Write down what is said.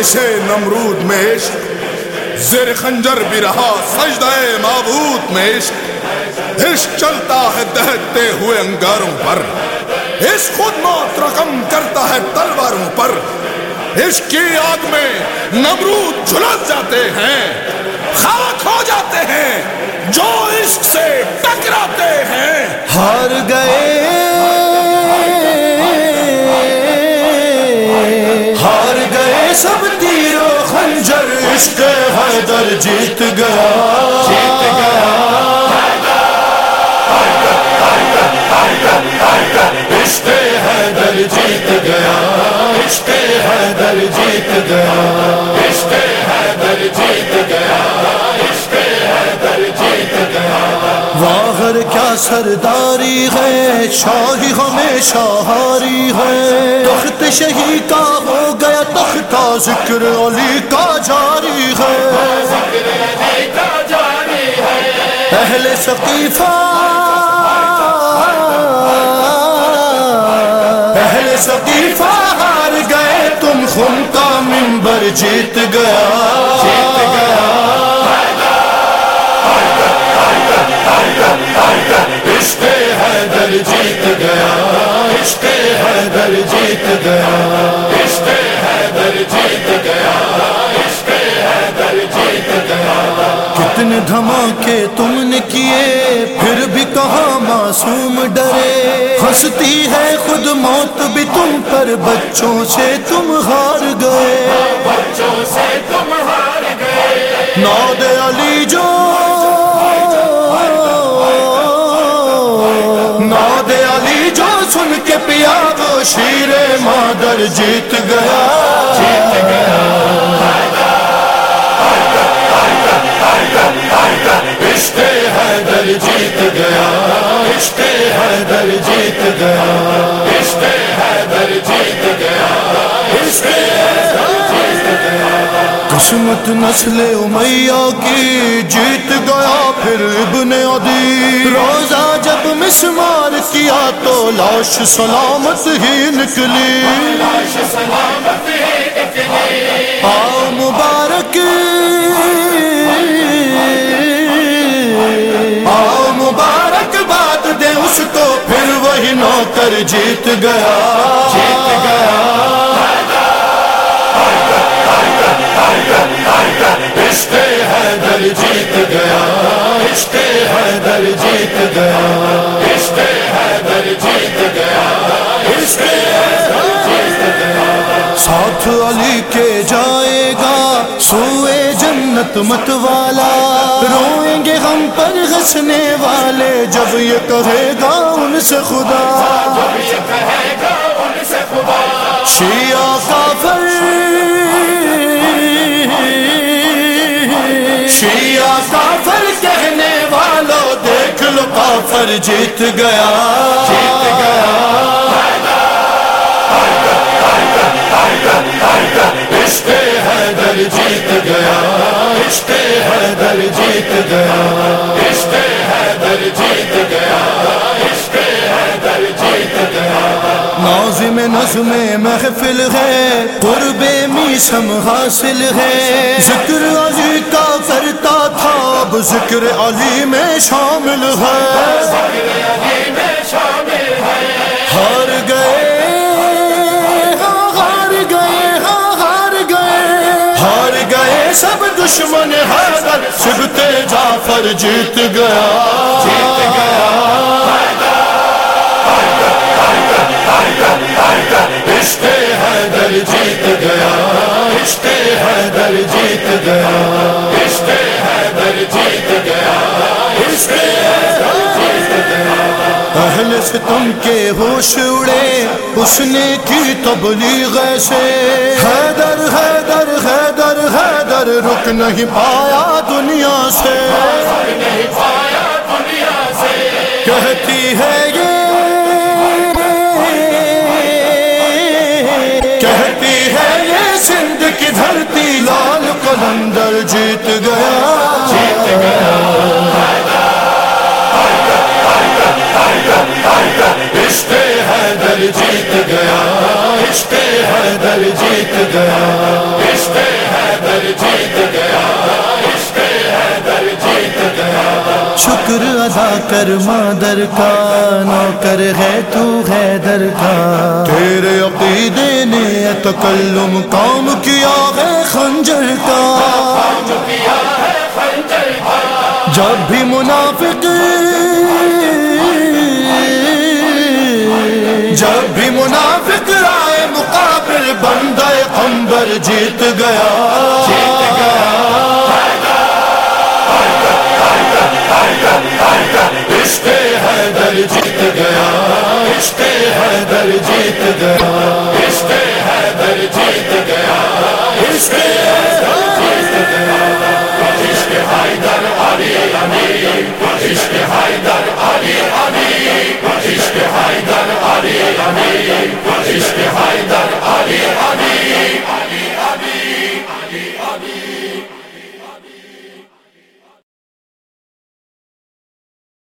آتش نمرود میں عشق، زیر خنجر بھی رہا، سجدہ معبود میں عشق۔ عشق چلتا ہے دہتے ہوئے انگاروں پر۔ عشق خود موت رقم کرتا ہے تلواروں پر۔ عشق کی آگ میں نمرود جھلس جاتے ہیں، خاک ہو جاتے ہیں عشق حیدر جیت گیا۔ جیت گیا۔ عشق حیدر جیت گیا۔ عشق حیدر جیت گیا۔ کیا سرداری ہے؟ شاہی ہمیشہ ہاری ہے۔ تخت شہی کا ہو گیا تخت، ذکر علی کا جاری ہے۔ اہل ثقیفہ اہل ثقیفہ ہار گئے، تم خون کا ممبر جیت گیا۔ جیت گیا عشق حیدر جیت گیا۔ عشق حیدر جیت گیا عشق حیدر جیت گیا۔ کتنے دھماکے تم نے کیے پھر بھی کہاں معصوم ڈرے؟ ہنستی ہے خود موت بھی تم پر بچوں سے تم ہار گئے۔ بچوں سے تم ہار گئے۔ ناد علی جو مادر جیت گیا۔ جیت گیا۔ عشق حیدر جیت گیا۔ عشق حیدر جیت گیا۔ عشق حیدر جیت گیا۔ عشق جیت گیا۔ قسمت نسل امیہ کی جیت گیا۔ پھر ابن عدی۔ روزہ مسمار کیا تو لاش سلامت ہی نکلی۔ لاش سلامت آؤ مبارک۔ آؤ مبارک بات دے اس کو، پھر وہی نوکر جیت گیا۔ جیت گیا عشق حیدر جیت گیا۔ عشق حیدر جیت گیا عشق حیدر جیت گیا عشق جیت گیا۔ ساتھ علی کے جائے گا سوئے جنت مت والا۔ روئیں گے ہم پر ہنسنے والے جب یہ کہے گا ان سے خدا۔ جب یہ کہے گا ان سے خدا۔ شیعہ کافر۔ شیعہ کافر۔ سفر جیت گیا۔ جیت گیا عشق حیدر جیت گیا۔ عشق حیدر جیت گیا۔ عشق حیدر جیت گیا۔ عشق حیدر جیت گیا۔ نازم نظم محفل ہے، قرب میسم حاصل ہے۔ ذکر علی کا کرتا تھا، اب ذکر علی میں شامل ہے۔ ہار گئے ہاں ہار گئے ہاں ہار گئے۔ ہار گئے سب دشمن حیدر سبتے جعفر جیت گیا۔ اہل ستم کے ہوش اڑے اس نے کی تبلیغ سے حیدر حیدر حیدر حیدر، رک نہیں پایا دنیا سے۔ کہتی ہے یہ۔ کہتی جیت گیا عشق حیدر جیت گیا عشق حیدر جیت گیا عشق حیدر جیت گیا شکر ادا کر مادر کا، نوکر ہے تو حیدر کا۔ تیرے عقیدے نے تکلم کام کیا ہے خنجر کا۔ جب بھی منافق جب بھی منافق رائے مقابل بندہ قمبر جیت گیا۔ عشق حیدر جیت گیا۔ عشق حیدر جیت گیا۔